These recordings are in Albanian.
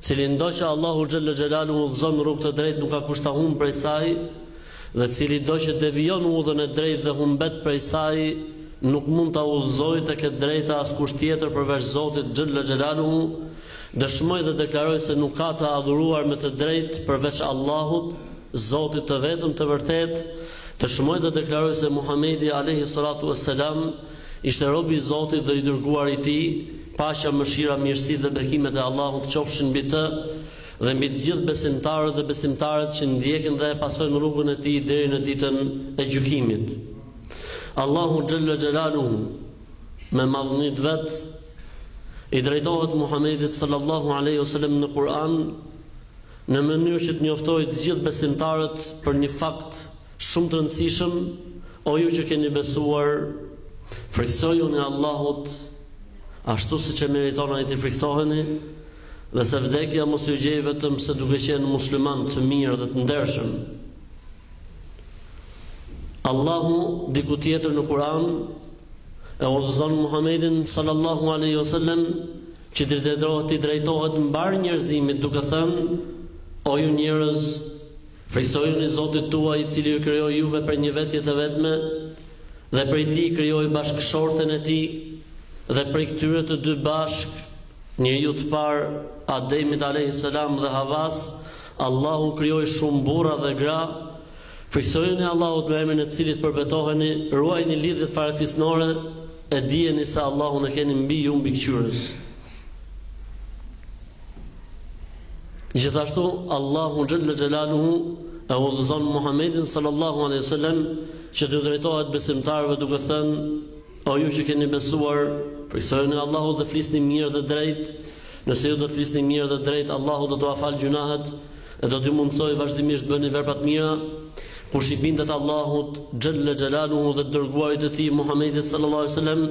Cilindo që Allahu xhelle xhelaluhu udhëzon në rrugë të drejtë nuk ka kush ta humbë prej saj, dhe cilido që devijon udhën e drejtë dhe humbet prej saj, nuk mund ta udhëzojë tek e drejta askush tjetër përveç Zotit xhelle xhelaluhu, dëshmoj dhe deklaroj se nuk ka të adhuruar me të drejtë përveç Allahut, Zotit të vetëm të vërtetë, dëshmoj dhe deklaroj se Muhamedi alejhi salatu ves selam, Ishte robi i Zotit dhe i Dërguari i Tij, paqja, mëshira, mirësia dhe bekimet e Allahut qofshin mbi të dhe mbi të gjithë besimtarët dhe besimtaret që ndjekin dhe e pasojnë rrugën e tij deri në Ditën e Gjykimit. Allahu xhelle xhelaluhu, me madhninë e vet, i drejtohet Muhamedit sallallahu alejhi ve selem në Kur'an në mënyrë që të njoftojë të gjithë besimtarët për një fakt, Shumë të rëndësishëm O ju që keni besuar, frikësojuni Allahut ashtu siç e meriton ai t'i frikësoheni, dhe se vdekja mos ju gjejë vetëm se duke qenë muslimanë të mirë dhe të ndershëm. Allahu diku tjetër në Kur'an e urdhëzon Muhammedin sallallahu alaihi wasallam që t'i drejtohet t'i drejtohet mbarë njerëzimit duke thënë o ju njerëz Frikësojuni Zotit tuaj i cili ju krijoi juve prej një vetje të vetme dhe prej tij krijoi bashkëshorten e tij dhe prej këtyre të dy bashkë, njeriut të parë, Ademit alejhi selam dhe Havasë, Allahu krijoi shumë burra dhe gra, frikësojuni Allahut me emrin e të cilit përbetoheni, ruajini lidhjet farefisnore e dijeni se Allahun e keni mbi ju mbikëqyrës. Gjithashtu Allahu xhelle xhelaluhu e udhëzon Muhammedin sallallahu alaihi wasallam që t'u drejtohet besimtarëve duke thënë o ju që keni besuar frikësojuni Allahut dhe flisni mirë dhe drejt nëse ju do të flisni mirë dhe drejt Allahu do t'ua falë gjynahet e do t'ju mundësojë vazhdimisht të bëni vepra të mira, kush i bindet Allahut, xhelle xhelaluhu dhe të dërguarit të tij, Muhammedit sallallahu alaihi wasallam,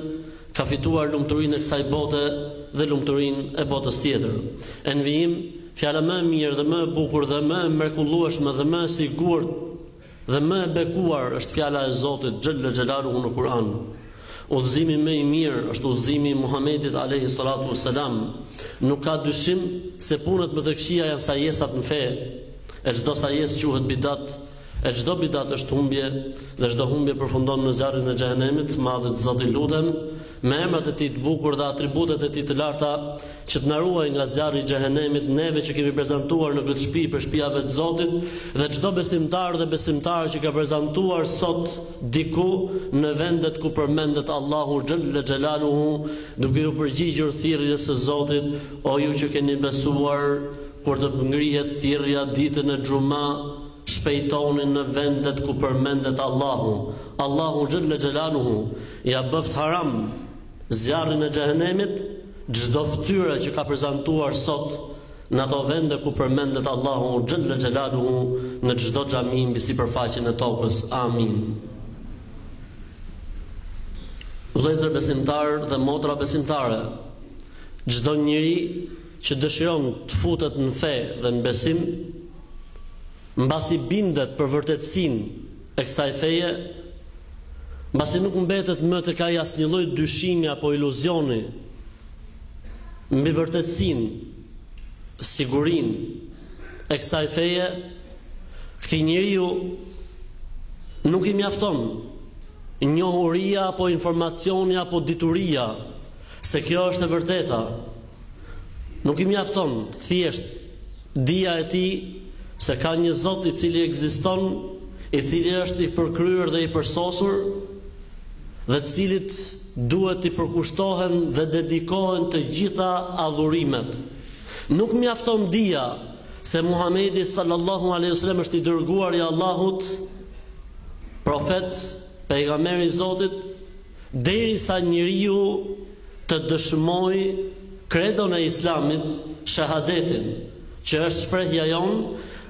Ka fituar lumturinë e kësaj bote dhe lumturinë e botës tjetër. E në vijim, fjala më e mirë dhe më e bukur dhe më e mrekullueshme dhe më e sigurt dhe më e bekuar është fjala e Zotit xhelle xhelaluhu në Kur'an. Udhëzimi më i mirë është udhëzimi i Muhamedit alejhi salatu ves selam. Nuk ka dyshim se punët më të këqija janë sajesat në fe, e çdo sajesë quhet bidat, E çdo bidat është humbje dhe çdo humbje përfundon në zjarrin e Xhehenemit, të Madhit Zot i lutem, me emrat e Tij të bukur dhe atributet e Tij të larta, që të na ruajë nga zjarri i Xhehenemit, neve që kemi prezantuar në këtë shpi prej shpijave të Zotit dhe çdo besimtar dhe besimtare që ka prezantuar sot diku në vendet ku përmendet Allahu xhelle xhelaluhu, duke iu përgjigjur thirrjes së Zotit, O ju që keni besuar! Kur të ngrihet thirrja ditën e xhuma, shpejtoni në vendet ku përmendet Allahu, Allahu xhelle xhelaluhu ia bëftë haram zjarrin e xhehenemit çdo fytyre që ka prezantuar sot në ato vende ku përmendet Allahu xhelle xhelaluhu në çdo xhami mbi sipërfaqen e tokës. Amin. Vëllezër besimtarë dhe motra besimtare, çdo njeri që dëshiron të futet në fe dhe në besim, mbasi bindet për vërtetësinë e kësaj feje, mbasi nuk mbetet më tek ai asnjë lloj dyshimi apo iluzioni mbi vërtetësinë, sigurinë e kësaj feje, këtij njeriu nuk i mjafton njohuria apo informacioni apo dituria se kjo është e vërteta. Nuk i mjafton thjesht dija e tij se ka një Zot i cili ekziston, i cili është i përkryer dhe i përsosur dhe të cilit duhet t'i përkushtohen dhe dedikohen të gjitha adhurimet. Nuk mjafton dija se Muhamedi sallallahu alaihi wasallam është i dërguar i Allahut, profet, pejgamber i Zotit, Derisa njeriu të dëshmojë Kredon e Islamit, Shahadetin, që është shprehja jonë,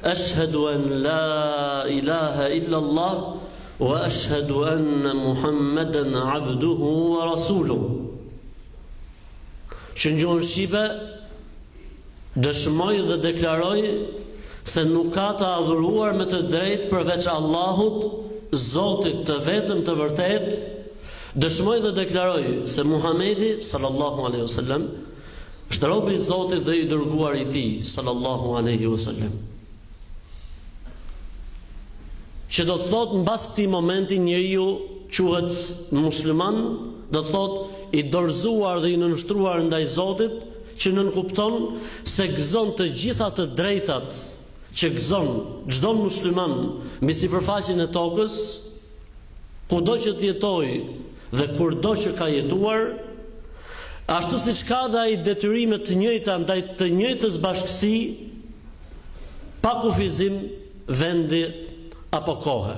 Eshhedu en la ilahe illallah wa eshhedu enne Muhammeden abduhu wa rasuluh. Që në gjuhën shqipe, Dëshmoj dhe deklaroj se nuk ka të adhuruar me të drejtë përveç Allahut, Zotit të vetëm të vërtetë, dëshmoj dhe deklaroj se Muhamedi, sallallahu alejhi ve sellem, është rob i Zotit dhe i dërguari i Tij, sallallahu alejhi ve sellem. Që do të thotë mbas këtij momenti njeriu quhet musliman, do të thotë i dorëzuar dhe i nënshtruar ndaj Zotit, që nënkupton se gëzon të gjitha të drejtat që gëzon çdo musliman mbi sipërfaqen e tokës, kudo që të jetojë dhe kurdo që ka jetuar, ashtu siç ka dhe ai detyrime të njëjta ndaj të njëjtës bashkësi, pa kufizim vendi apo kohe.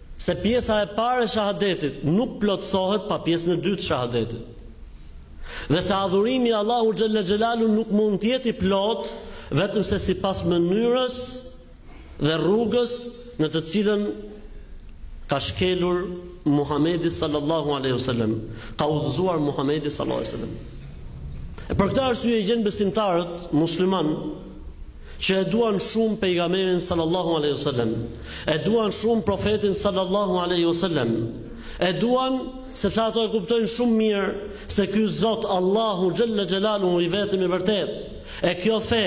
Se pjesa e parë e shahadetit nuk plotësohet pa pjesën e dytë të shahadetit. Dhe se adhurimi i Allahut xhalla xhelalu nuk mund të jetë i plotë vetëm se sipas mënyrës dhe rrugës në të cilën ka shkelur Muhamedi sallallahu alaihi wasallam, ka udhëzuar Muhamedi sallallahu alaihi wasallam. Për këtë arsye gjen besimtarët muslimanë që e duan shumë pejgamerin sallallahu alaihi wasallam, e duan shumë profetin sallallahu alaihi wasallam, e duan sepse ato e kuptojnë shumë mirë se ky Zot Allahu xhalla xhelalu i vetëm i vërtetë, e kjo fe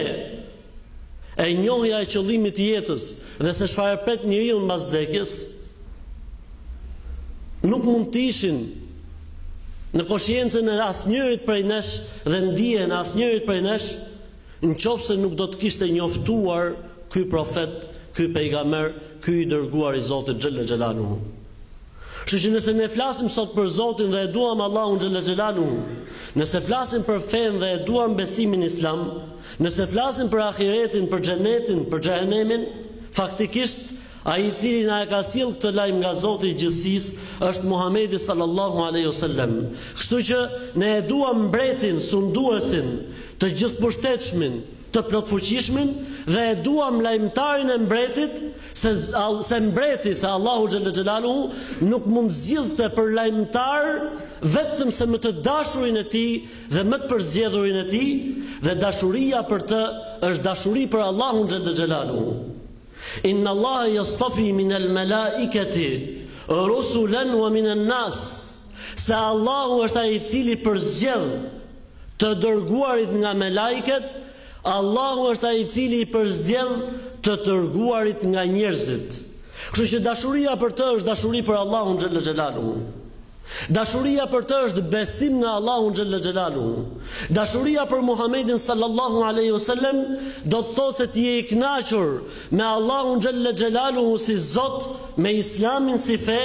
e njohja e qëllimit të jetës dhe se çfarë e pret njeriun mbas vdekjes nuk mund të ishin në koshiencën e asnjërit prej nesh dhe dijen e asnjërit prej nesh Në qoftë se nuk do të kishte njoftuar ky profet, ky pejgamer, ky i dërguar i Zotit xhelle xhelaluhu. Kështu që nëse ne flasim sot për Zotin dhe e duam Allahun xhelle xhelaluhu, nëse flasim për fenë dhe e duam besimin islam, nëse flasim për ahiretin, për xhenetin, për xhehenemin, faktikisht Ai i cili na e ka sjellë këtë lajm nga Zoti i gjithësisë është Muhamedi sallallahu alejhi ue sellem. Kështu që ne e duam Mbretin, Sunduesin, të gjithëpushtetshmin, të plotfuqishmin dhe e duam lajmëtarin e Mbretit, se Mbreti, se Allahu xhelle xhelaluhu nuk mund të zgjidhte për lajmëtar vetëm se më të dashurin e Tij dhe më të përzgjedhurin e Tij, dhe dashuria për të është dashuri për Allahun xhelle xhelaluhu. Inna Allahe yastafi min el malaikati rusulan wa min an-nas. Se Allahu është ai i cili përzgjedh të dërguarit nga melaiket, Allahu është ai i cili përzgjedh të dërguarit nga njerëzit. Kështu që dashuria për të është dashuri për Allahun xhallal xhelaluhu. Dashuria për të është besim në Allahun xhella xhelaluhu. Dashuria për Muhamedin sallallahu alaihi wasallam do të thotë se ti je i kënaqur me Allahun xhella xhelaluhu si Zot, me Islamin si fe,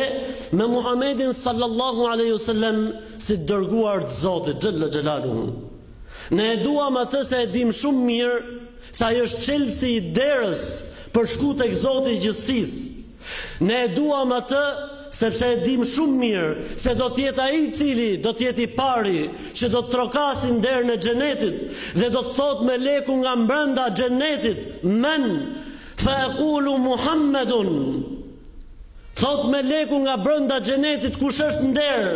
me Muhamedin sallallahu alaihi wasallam si të dërguar të Zotit xhella xhelaluhu. Ne e duam atë se e dimë shumë mirë se ai është çelësi i derës për t'shku tek Zoti i gjithësisë. Ne e duam atë sepse e dimë shumë mirë se do të jetë ai i cili do të jetë i pari që do të trokasë në derën e xhenetit dhe do të thotë meleku nga mbrenda xhenetit men fa aqulu muhammedun thotë meleku nga brenda xhenetit kush është në derë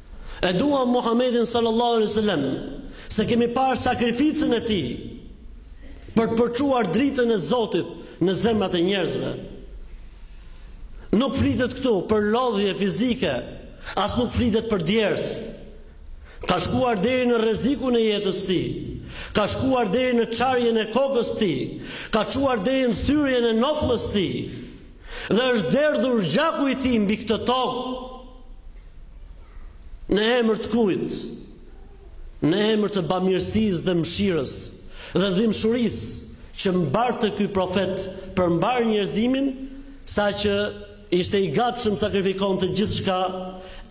E duam Muhammedin sallallahu alaihi wasallam, se kemi parë sakrificën e tij për të përçuar dritën e Zotit në zemrat e njerëzve. Nuk flitet këtu për lodhje fizike, as nuk flitet për djersë. Ka shkuar deri në rrezikun e jetës së tij. Ka shkuar deri në çarjen e kokës së tij. Ka çuar deri në thyrjen e nofllës së tij. Dhe është derdhur gjaku i tij mbi këtë tokë Në emër të kujt? Në emër të bamirësisë dhe mëshirës dhe dhimbshurisë që mbarte ky profet për mbarë njerëzimin, saqë ishte i gatshëm të sakrifikonte gjithçka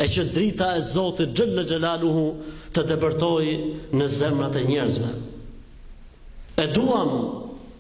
e që drita e Zotit xhella xhelaluhu të depërtojë në zemrat e njerëzve. E duam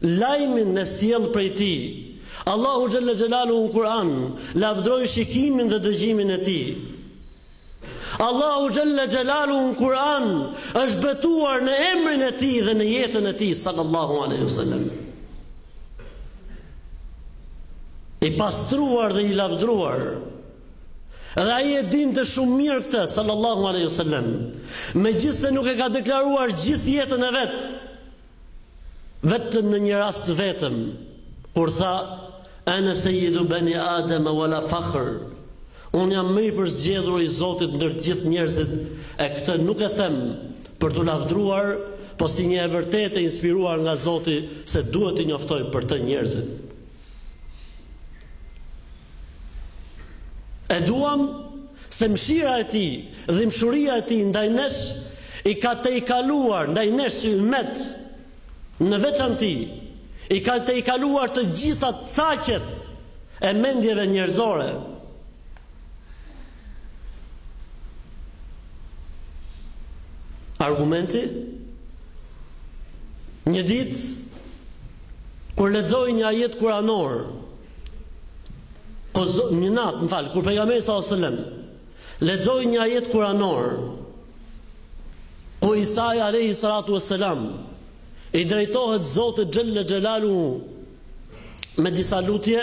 Lajmin e sjell prej Tij. Allahu xhelle xhelaluhu në Kur'an lavdroi shikimin dhe dëgjimin e Tij. Allahu xhelle xhelaluhu në Kur'an është betuar në emrin e Tij dhe në jetën e Tij sallallahu alaihi wasallam. I pastruar dhe i lavdruar. Dhe ai e dinte shumë mirë këtë sallallahu alaihi wasallam. Megjithëse nuk e ka deklaruar gjithë jetën e vet, Vetëm në një rast të vetëm, kur tha, Ana seyyidu bani Adem wa la fakhr, Unë jam më i përzgjedhuri i Zotit ndër të gjithë njerëzit, e këtë nuk e them për t'u lavdruar, po si një e vërtetë e inspiruar nga Zoti se duhet t'i njoftojë për të njerëzit. E duam se mshira e tij, dhimbshuria e tij ndaj nesh i ka tejkaluar ndaj nesh si ymmet në veçanti, i ka tejkaluar të gjitha caqet e mendjeve njerëzore. Argumenti një ditë Kur lexoi një ajet kuranor, po një natë, më fal, kur pejgamberi sallallahu alajhi wasallam lexoi një ajet kuranor, ku Isai alayhi salatu wassalam i drejtohet Zotit xhelle xhelalu me disa lutje,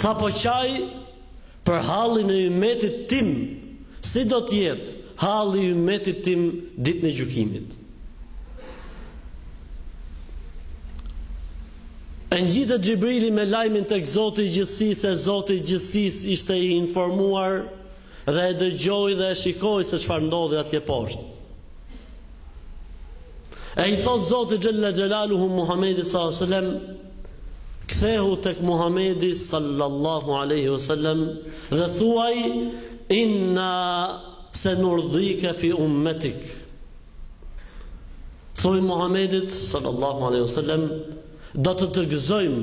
Tha po qaj për hallin e ymmetit tim, si do të jetë halli i ymmetit tim ditën e gjykimit? E ngjitet Xhibrili me lajmin tek Zoti i Gjithësisë, e Zoti i Gjithësisë ishte i informuar Dhe e dëgjoi dhe e shikoi se çfarë ndodhi atje poshtë. E i thotë Zoti Xhelle Xhelaluhu Muhammedit s.a.s. Kthehu tek Muhammedi sallallahu aleyhi wa sallam dhe thuaj inna se nurdike fi ummetik. Thuaji Muhammedit sallallahu aleyhi wa sallam do të të gëzojmë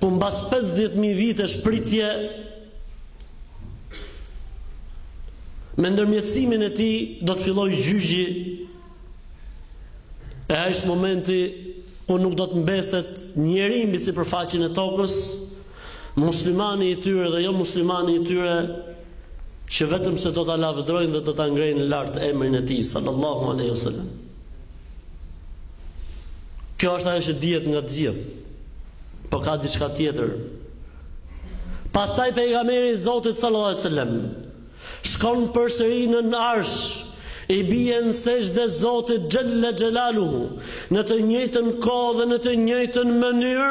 Ku mbas pesëdhjetë mijë vitesh pritje me ndërmjetësimin e tij do të fillojë gjyqi e ai është momenti ku nuk do të mbetet njeri mbi sipërfaqen e tokës muslimani i tyre dhe jo muslimani i tyre që vetëm se do ta lavdërojnë dhe do ta ngrejnë lart emrin e tij sallallahu alaihi wasallam Kjo është ajo që dihet nga të gjithë. Por ka diçka tjetër. Pastaj pejgamberi i Zotit sallallahu alajhi wasallam shkon përsëri nën Arsh, i bie në sexhde Zotit xhella xhelaluhu, në të njëjtën kohë dhe në të njëjtën mënyrë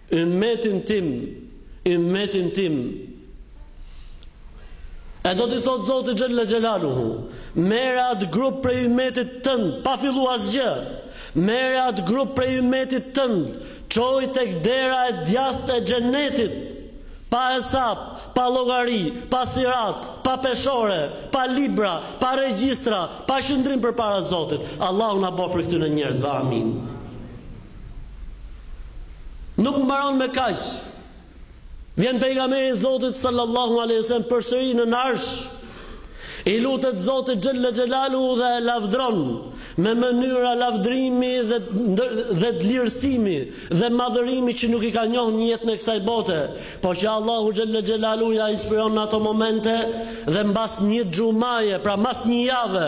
Ymmetin tim, ymmetin tim. E do t'i thotë Zoti Xhella Xhelaluhu, merre atë grup prej ymmetit tënd, pa fillu asgjë, merre atë grup prej ymmetit tënd, çoji tek dera e djathtë e xhennetit, pa hesap, pa llogari, pa sirat, pa peshore, pa libra, pa regjistra, pa qëndrim përpara Zotit. Allahu na bëftë prej këtyre njerëzve. Amin. Nuk mbaron me kaq. Vjen pejgamberi i Zotit sallallahu alaihi wasallam përsëri nën Arsh, i lutet Zotit xhella xhelalu dhe e lavdron me mënyra lavdrimi dhe dhe dlirësimi dhe madhërimi që nuk i ka njohë në jetën e kësaj bote, por që Allahu xhella xhelalu ja inspiron në ato momente dhe mbas një xhumaje, pra mbas një jave,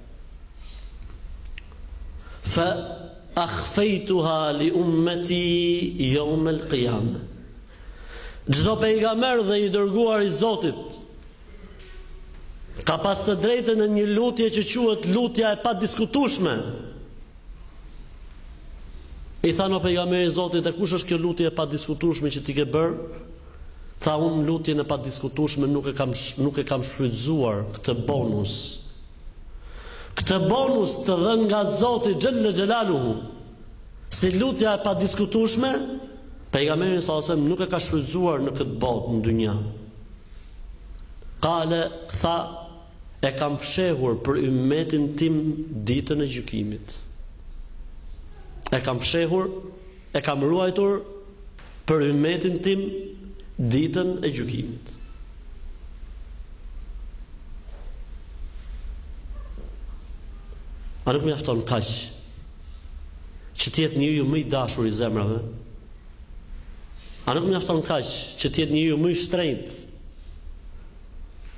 Fa akhfejtuha li ummeti jeumel kijame. Çdo pejgamber dhe i dërguar i Zotit, ka pas të drejtën në një lutje që quhet lutja e padiskutueshme. I thanë o pejgamber i Zotit, e kush është kjo lutje e padiskutueshme që ti ke bërë? Tha unë lutjen e padiskutueshme nuk e kam nuk e kam shfrytëzuar këtë bonus. Këtë bonus të dhënë nga Zoti xhelle xhelaluhu si lutja e padiskutueshme pejgamberi alejhi selam nuk e ka shfrytëzuar në këtë botë në dynja. Kale tha e kam fshehur për ymmetin tim ditën e gjykimit. E kam fshehur E kam ruajtur për ymmetin tim ditën e gjykimit. A nuk mjafton kaq që të jetë njeriu më i dashur i zemrave? A nuk mjafton kaq që të jetë njeriu më i shtrenjtë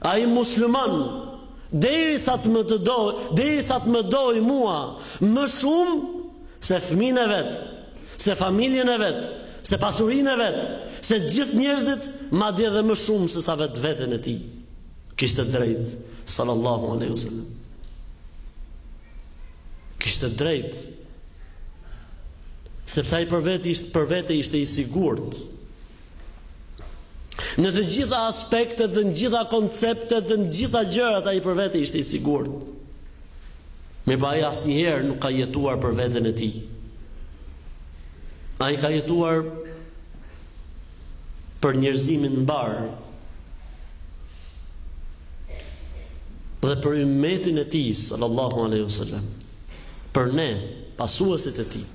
Ai musliman, derisa të më të dojë, derisa të më dojë mua, më shumë, se fëmijën e vet, se familjen e vet, se pasurinë e vet, se gjithë njerëzit, madje edhe më shumë sesa vetë veten e tij. Kishte të drejtë, sallallahu alaihi wasallam. Kishte të drejtë, sepse ai për vete ishte për vete ishte i sigurt. Në të gjitha aspektet dhe në të gjitha konceptet dhe në të gjitha gjërat ai për vete ishte i sigurt. Mirëpo, ai asnjëherë nuk ka jetuar për veten e tij. Ai ka jetuar për njerëzimin mbarë dhe për ymmetin e tij sallallahu alaihi wasallam. Për ne, pasuesit e tij.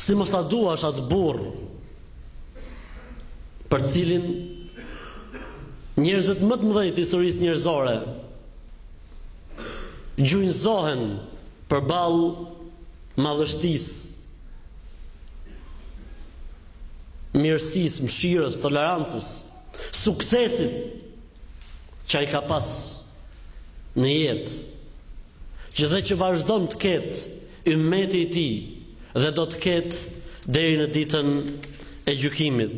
Si mos ta duash atë burrë për cilin njerëzit më të mëdhenj të historisë njerëzore gjunjëzohen përballë madhështisë, mirësisë, mëshirës, tolerancës, suksesit që ai ka pas në jetë. që dhe që vazhdon të ketë ymmeti i tij dhe do të ketë deri në ditën e gjykimit.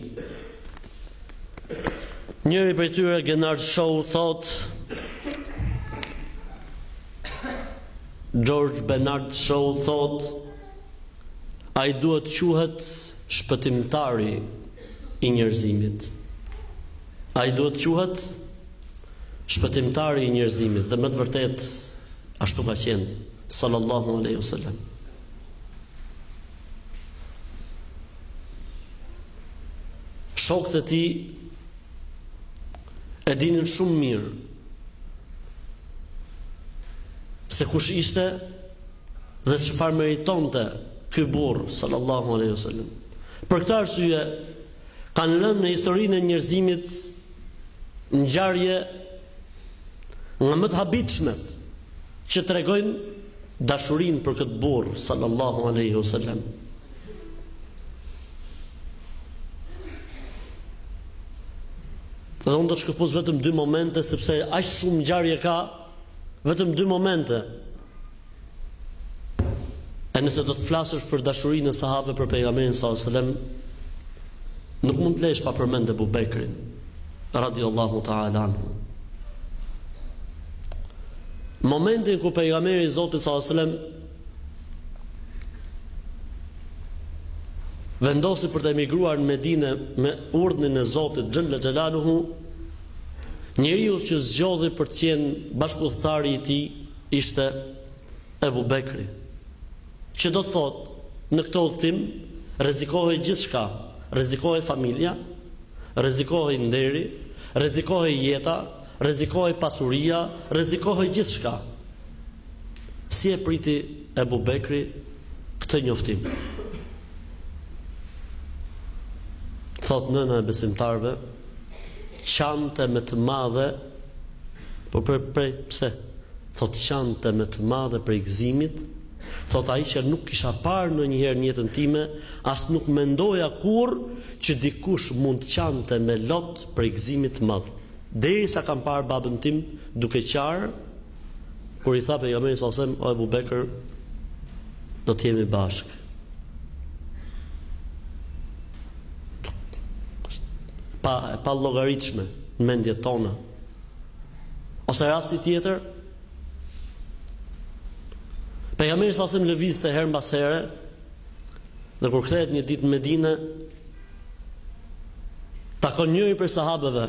Njëri prej tyre Genard Shaw thotë George Bernard Shaw thotë ai duhet të quhet shpëtimtari i njerëzimit. Ai duhet të quhet Shpëtimtari i njerëzimit dhe me të vërtetë ashtu ka qenë sallallahu alaihi wasallam. Shokët e tij e dinin shumë mirë se kush ishte dhe çfarë meritonte ky burrë sallallahu alaihi wasallam. Për këtë arsye kanë lënë në historinë e njerëzimit ngjarje nga më të habitshmet që tregojnë dashurinë për këtë burrë sallallahu alaihi wasallam. Dhe unë do të shkëpus vetëm dy momente, sepse aq shumë ngjarje ka, vetëm dy momente, E nëse do të flasësh për dashurinë e sahabëve për pejgamberin sallallahu alajhi wasallam, nuk mund të lesh pa përmend Ebu Bekrin radhiyallahu ta'ala anhu. Momentin kur pejgamberi i Zotit sallallahu alajhi wasallam vendosi për të emigruar në Medinë me urdhnin e Zotit xhalla xhalaluhu, njeriu që zgjodhi për të qenë bashkëudhëtari i tij ishte Ebu Bekri. Që do të thotë, në këtë udhëtim rrezikohej gjithçka, rrezikohej familja, rrezikohej nderi, rrezikohej jeta, rrezikohej pasuria, rrezikohej gjithçka. Si e priti Ebu Bekri këtë njoftim? Thotë nëna e besimtarëve, qante me të madhe Po për prej pse? Thotë qante me të madhe prej gëzimit, thotë Aishja nuk kisha parë ndonjëherë në jetën time, as nuk mendoja kurrë që dikush mund të qante me lot prej gëzimit të madh. Derisa kam parë babën tim duke qarë kur i tha Pejgamberi sallallahu alajhi wasallam, O Ebu Bekër, do të jemi bashkë. e pallogaritshme në mendjet tona. Ose rasti tjetër, pejgamberi sa sem lëvizte herë mbas here, dhe kur kthehet një ditë në Medinë, takon njërin prej sahabeve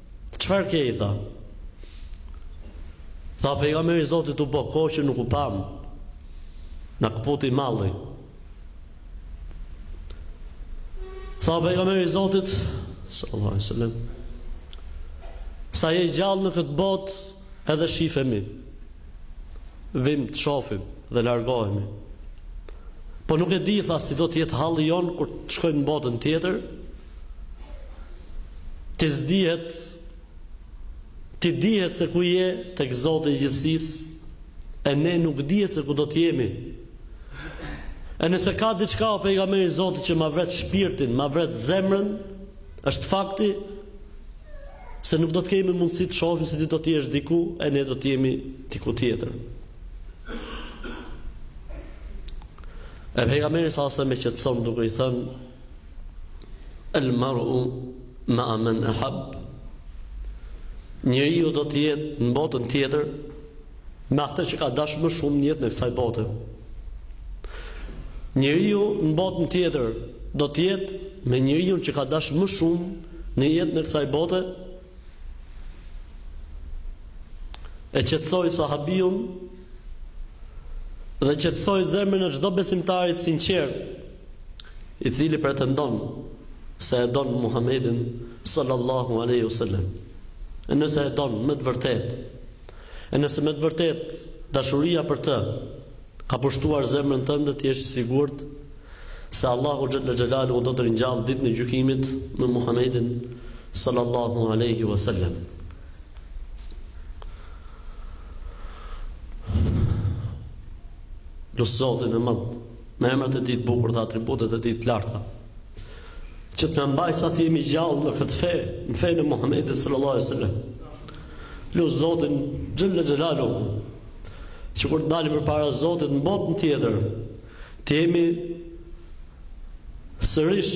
Çfarë ke i tha? Tha o pejgamber i Zotit u bë kohë që nuk u pamë. Na këputi malli. Tha o pejgamber i Zotit sallallahu alaihi wasallam Sa je gjallë në këtë botë edhe shifemi. Vijmë të shofim dhe largohemi. Po nuk e di tha si do të jetë halli jonë kur të shkojmë në botën tjetër, Ti s'dihet, ti dihet se ku je tek Zoti i gjithësisë e ne nuk dihet se ku do të jemi. E nëse ka diçka o pejgamberi i Zotit që ma vret shpirtin, ma vret zemrën, është fakti se nuk do të kemi mundësi të të shohim se ti do të jesh diku e ne do të jemi diku tjetër. E pejgamberi sa asë e qetëson duke i thënë, El mar'u ma'a men ahab. Njeriu do të jetë në botën tjetër me atë që ka dashur më shumë në jetën e kësaj bote. Njeriu në botën tjetër do të jetë me njeriun që ka dashur më shumë në jetën e kësaj bote. E qetësoi sahabiun dhe qetësoi zemrën e çdo besimtari të sinqertë. i cili pretendon se e don Muhammedin sallallahu alaihi wasallam. E nëse e don me të vërtetë, e nëse me të vërtetë dashuria për të ka pushtuar zemrën tënde, të jesh i sigurt se Allahu xhalla xhelalu do të të ringjallë ditën e gjykimit me Muhammedin sallallahu alaihi wasallam. Lus Zotin e madh. Me emrat e tij të bukur dhe atributet e tij të larta, që të na mbajë sa të jemi gjallë në këtë fe, në fenë e Muhamedit sallallahu alaihi wasallam. Lus Zotin xhela xhelalu që kur të dalim përpara Zotit në botën tjetër, të jemi sërish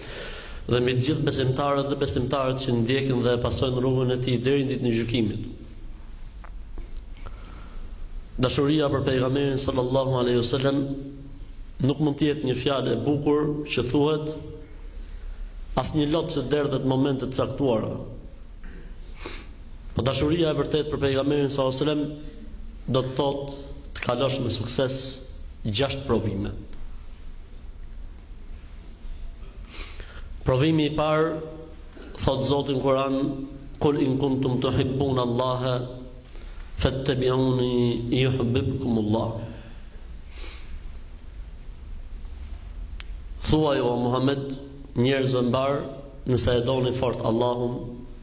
dhe mbi të gjithë besimtarët dhe besimtaret që ndjekin dhe pasojnë rrugën e tij deri në ditën e gjykimit. Dashuria për pejgamberin sallallahu alaihi wasallam nuk mund të jetë një fjalë e bukur që thuhet as një lot që derdhet momente të caktuara. Po dashuria e vërtetë për pejgamberin sallallahu alaihi wasallam do të thotë të kalosh me sukses gjashtë provime. Provimi i parë thotë Zoti në Kur'an kul in kuntum tuhibbun Allah fattabi'uni yuhbibkum Allah. Thuaj o Muhammed njerëzve mbarë nëse e doni fort Allahun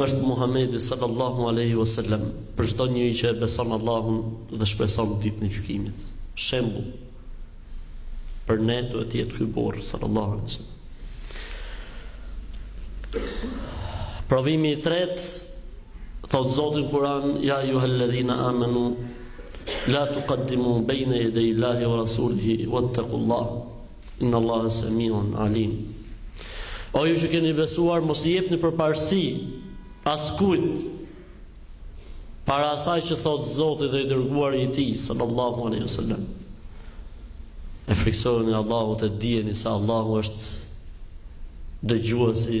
Është Muhamedi sallallahu alejhi wa sallam për çdo njeri që e beson Allahun dhe shpreson ditën e gjykimit. Shembull për ne duhet të jetë ky burrë sallallahu alejhi wa sallam. Provimi i tretë thotë Zoti në Kur'an ja ejuhelladhina amanu la tuqaddimu baina yaday Allahi wa rasulihi wattaqullah Inna Allahe Semi'un Alim O ju që keni besuar, mos i jepni përparësi askujt para asaj që thot Zoti dhe i dërguari i Tij sallallahu alaihi wasallam. E frikësojuni Allahut e dijeni se Allahu është dëgjuesi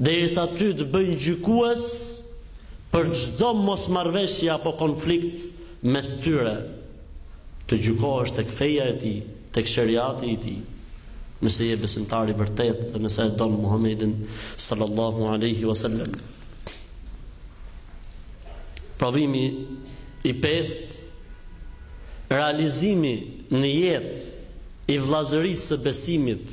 derisa ty të bëjnë gjykues për çdo mosmarrëveshje apo konflikt mes tyre, të gjykohesh tek feja e tij, tek sheriati i tij, nëse je besimtar i vërtetë dhe nëse e don Muhamedin sallallahu alejhi ue selem. Provimi i pestë, realizimi në jetë i vëllazërisë së besimit.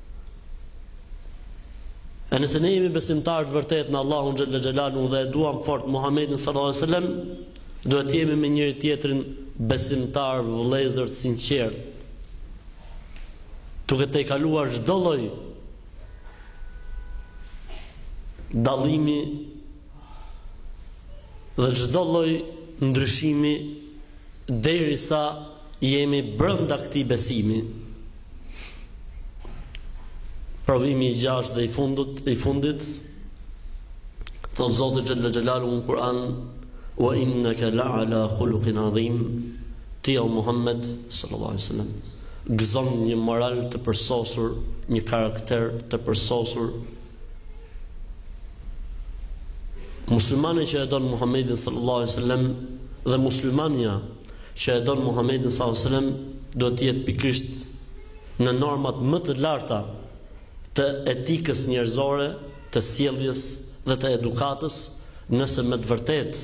E nëse ne jemi besimtarë të vërtetë në Allahun xhel-le xhelaluhu dhe e duam fort Muhamedin sallallahu alaihi wasallam, duhet të jemi me njëri tjetrin besimtarë vëllezër të sinqertë. Duke tejkaluar çdo lloj dallimi dhe çdo lloj ndryshimi derisa jemi brënda këtij besimi. Provimi i gjashtë dhe i fundit, i fundit thot Zoti xhel-le xhelaluhu në Kur'an wa innaka la'ala khuluqin adhim ti o Muhammed sallallahu alaihi wasallam gëzon një moral të përsosur, një karakter të përsosur Muslimani që e don Muhammedin sallallahu alaihi wasallam dhe muslimanja që e don Muhammedin sallallahu alaihi wasallam duhet të jetë pikërisht në normat më të larta të etikës njerëzore, të sjelljes dhe të edukatës, nëse me të vërtetë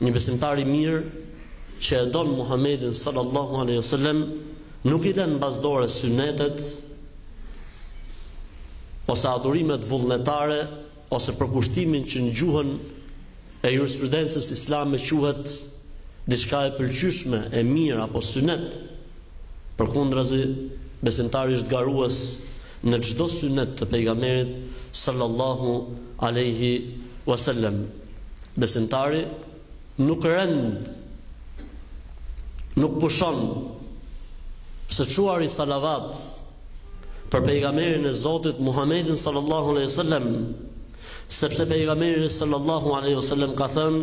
Një besimtar i mirë që e don Muhamedin sallallahu alaihi wasallam nuk i lën mbas dore synetet ose adhurimet vullnetare ose përkushtimin që në gjuhën e jurisprudencës islame quhet diçka e pëlqyeshme, e mirë apo synet. Përkundrazi, besimtari është garues në çdo synet të Pejgamberit sallallahu alejhi ue sellem. Besimtari nuk rend, nuk pushon së çuari salavat për Pejgamberin e Zotit Muhammedin sallallahu alejhi ue sellem, sepse Pejgamberi sallallahu alejhi ue sellem ka thënë,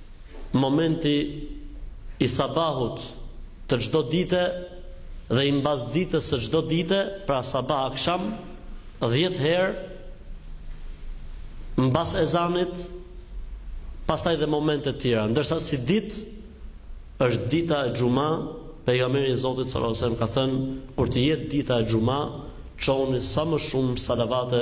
Momenti i sabahut të çdo dite dhe i mbasditës së çdo dite, pra sabah aksham, dhjetë herë mbas ezanit, pastaj dhe momente të tjera, ndërsa si ditë është dita e xhuma, pejgamberi i Zotit sallallahu alejhi wasallam ka thënë, kur të jetë dita e xhuma, çoni sa më shumë salavate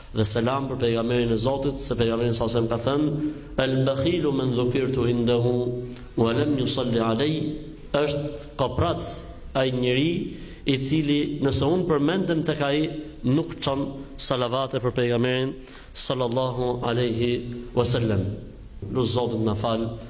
Dhe selam për Pejgamberin e Zotit, se Pejgamberi sallallahu alejhi wasallam ka thënë, El bakhilu men dhukirtu indahu wa lam yusalli alay, është koprac ai njeri i cili nëse unë përmendem tek ai nuk çon salavate për Pejgamberin sallallahu alejhi wasallam. Lus Zotin të na falë.